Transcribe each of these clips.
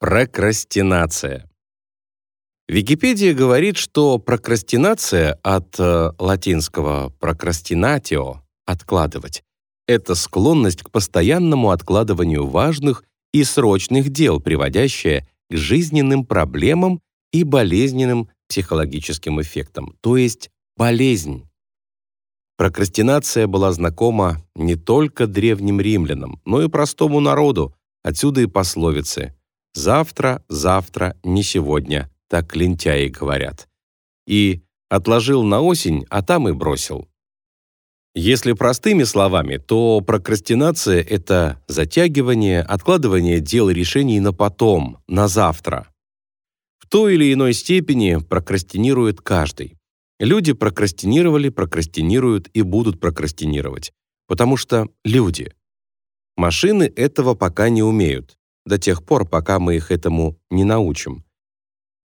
Прокрастинация. Википедия говорит, что прокрастинация от э, латинского procrastinatio – откладывать – это склонность к постоянному откладыванию важных и срочных дел, приводящая к жизненным проблемам и болезненным психологическим эффектам, то есть болезнь. Прокрастинация была знакома не только древним римлянам, но и простому народу, отсюда и пословицы «завтра, завтра, не сегодня», так лентяи говорят. И «отложил на осень, а там и бросил». Если простыми словами, то прокрастинация — это затягивание, откладывание дел и решений на потом, на завтра. В той или иной степени прокрастинирует каждый. Люди прокрастинировали, прокрастинируют и будут прокрастинировать, потому что люди. Машины этого пока не умеют до тех пор, пока мы их этому не научим.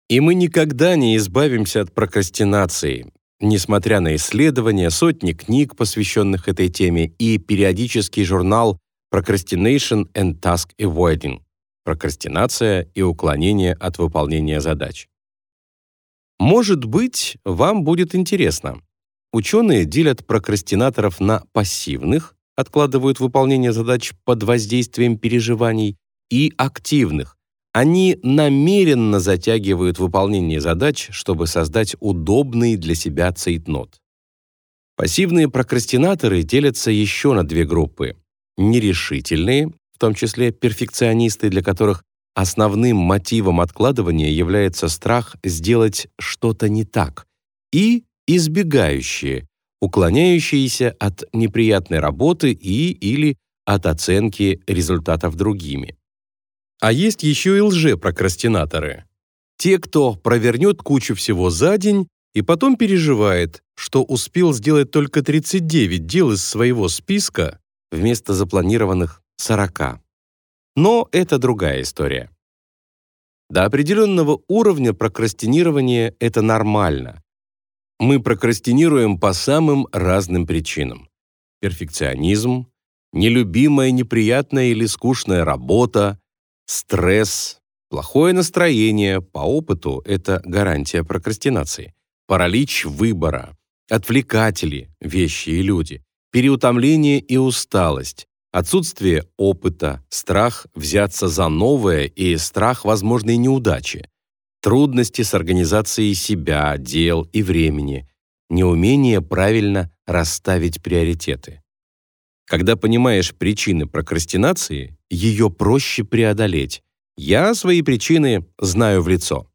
И мы никогда не избавимся от прокрастинации, несмотря на исследования, сотни книг, посвященных этой теме, и периодический журнал Procrastination and Task Avoiding прокрастинация и уклонение от выполнения задач. Может быть, вам будет интересно. Ученые делят прокрастинаторов на пассивных, откладывают выполнение задач под воздействием переживаний, и активных. Они намеренно затягивают выполнение задач, чтобы создать удобный для себя цейтнот. Пассивные прокрастинаторы делятся еще на две группы. Нерешительные, в том числе перфекционисты, для которых основным мотивом откладывания является страх сделать что-то не так, и избегающие, уклоняющиеся от неприятной работы и или от оценки результатов другими. А есть еще и лже-прокрастинаторы. Те, кто провернет кучу всего за день и потом переживает, что успел сделать только 39 дел из своего списка вместо запланированных 40. Но это другая история. До определенного уровня прокрастинирования это нормально. Мы прокрастинируем по самым разным причинам. Перфекционизм, нелюбимая, неприятная или скучная работа, Стресс, плохое настроение, по опыту это гарантия прокрастинации. Паралич выбора, отвлекатели, вещи и люди, переутомление и усталость, отсутствие опыта, страх взяться за новое и страх возможной неудачи, трудности с организацией себя, дел и времени, неумение правильно расставить приоритеты. Когда понимаешь причины прокрастинации, ее проще преодолеть. Я свои причины знаю в лицо.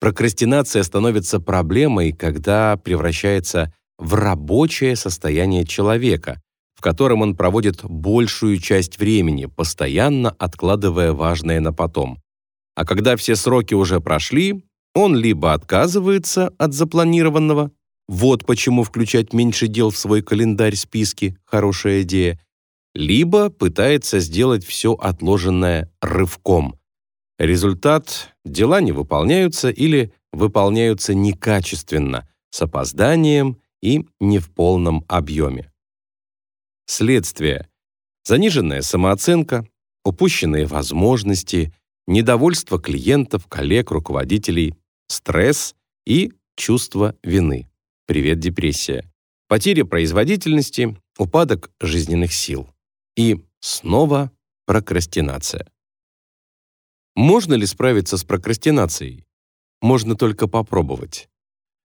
Прокрастинация становится проблемой, когда превращается в рабочее состояние человека, в котором он проводит большую часть времени, постоянно откладывая важное на потом. А когда все сроки уже прошли, он либо отказывается от запланированного, вот почему включать меньше дел в свой календарь-списки – хорошая идея. Либо пытается сделать все отложенное рывком. Результат – дела не выполняются или выполняются некачественно, с опозданием и не в полном объеме. Следствие – заниженная самооценка, упущенные возможности, недовольство клиентов, коллег, руководителей, стресс и чувство вины. Привет, депрессия. Потеря производительности, упадок жизненных сил. И снова прокрастинация. Можно ли справиться с прокрастинацией? Можно только попробовать.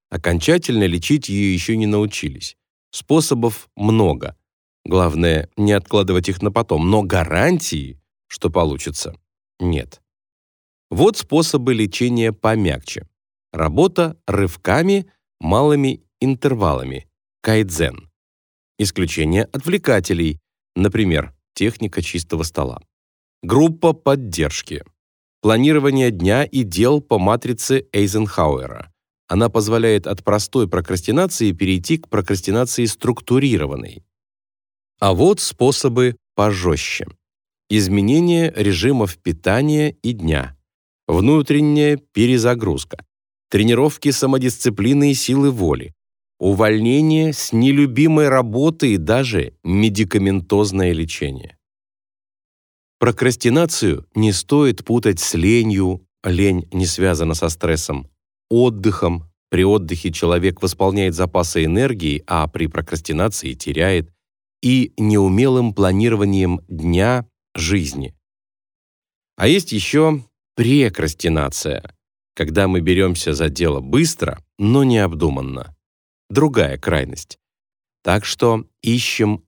Окончательно лечить ее еще не научились. Способов много. Главное, не откладывать их на потом, но гарантии, что получится, нет. Вот способы лечения помягче. Работа рывками, малыми интервалами, кайдзен. Исключение отвлекателей, например, техника чистого стола. Группа поддержки. Планирование дня и дел по матрице Эйзенхауэра. Она позволяет от простой прокрастинации перейти к прокрастинации структурированной. А вот способы пожестче. Изменение режимов питания и дня. Внутренняя перезагрузка. Тренировки самодисциплины и силы воли увольнение с нелюбимой работы и даже медикаментозное лечение. Прокрастинацию не стоит путать с ленью, лень не связана со стрессом, отдыхом, при отдыхе человек восполняет запасы энергии, а при прокрастинации теряет, и неумелым планированием дня жизни. А есть еще прекрастинация, когда мы беремся за дело быстро, но необдуманно. Другая крайность. Так что ищем